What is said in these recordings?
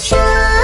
陌。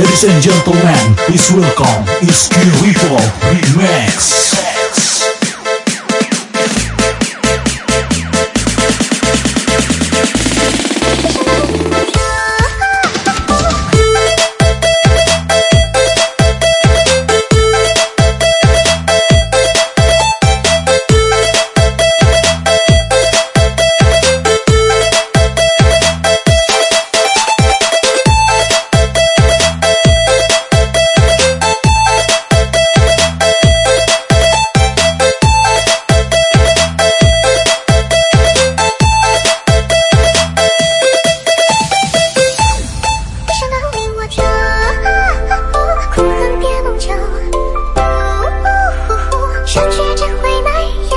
Ladies and gentlemen, please welcome Iski Ritual Remix. quên mãi.